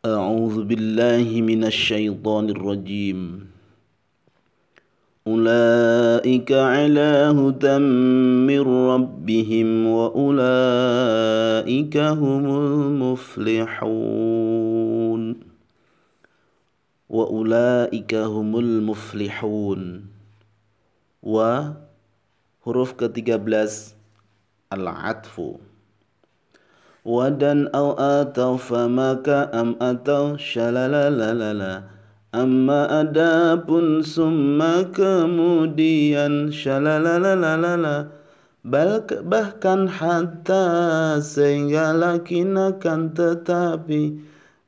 أعوذ بالله من الشيطان الرجيم. أولئك على هدى من ربهم وأولئك هم المفلحون. وأولئك هم المفلحون. و huruf ke-13 al-atfu. Wadan au atau am atau shalalalala. Amma adapun summa kemudian shalalalala. Bahkan hatta sehingga lakin akan tetapi.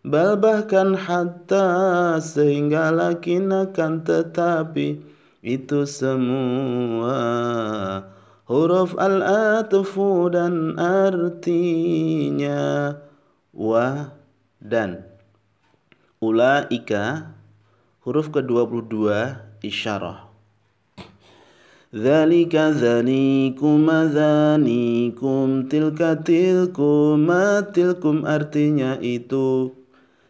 Bal bahkan hatta sehingga lakin akan tetapi. Itu semua huruf al-atfu dan artinya wa dan ulaika huruf ke-22 isyarah. Zalika zalikum zanikum tilka tilkum tilkum artinya itu.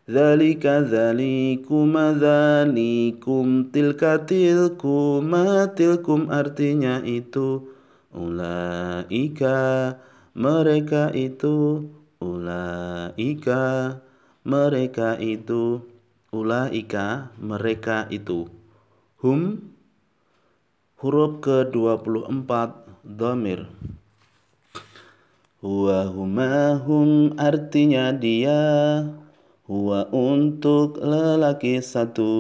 Zalika zalikum zalikum tilka tilkum tilkum artinya itu Ulaika mereka itu Ulaika mereka itu Ulaika mereka itu. Hum huruf ke-24 domir Huwa huma hum artinya dia. Huwa untuk lelaki satu.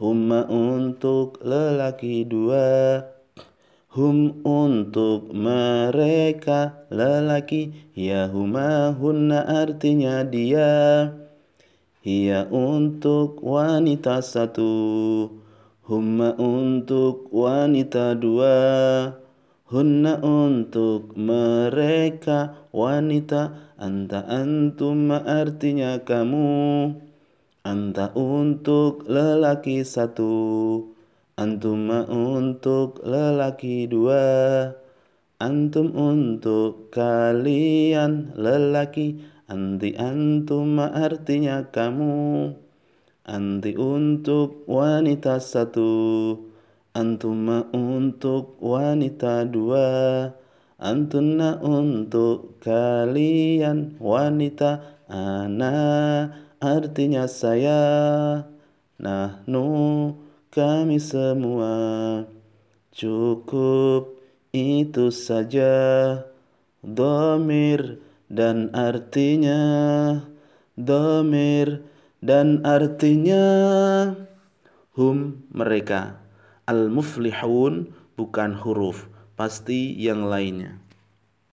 Huma untuk lelaki dua Hum untuk mereka lelaki Ya huma hunna artinya dia. Ia untuk wanita satu Humma untuk wanita dua Hunna untuk mereka wanita. Anta antum artinya kamu Anta untuk lelaki satu Antum untuk lelaki dua. Antum untuk kalian lelaki. Anti antum artinya kamu. Anti untuk wanita satu. Antum untuk wanita dua. Antuna untuk kalian wanita Ana. Artinya saya. Nahnu kami semua. Cukup itu saja domir dan artinya. Domir dan artinya. Hum mereka. Al muflihun bukan huruf pasti yang lainnya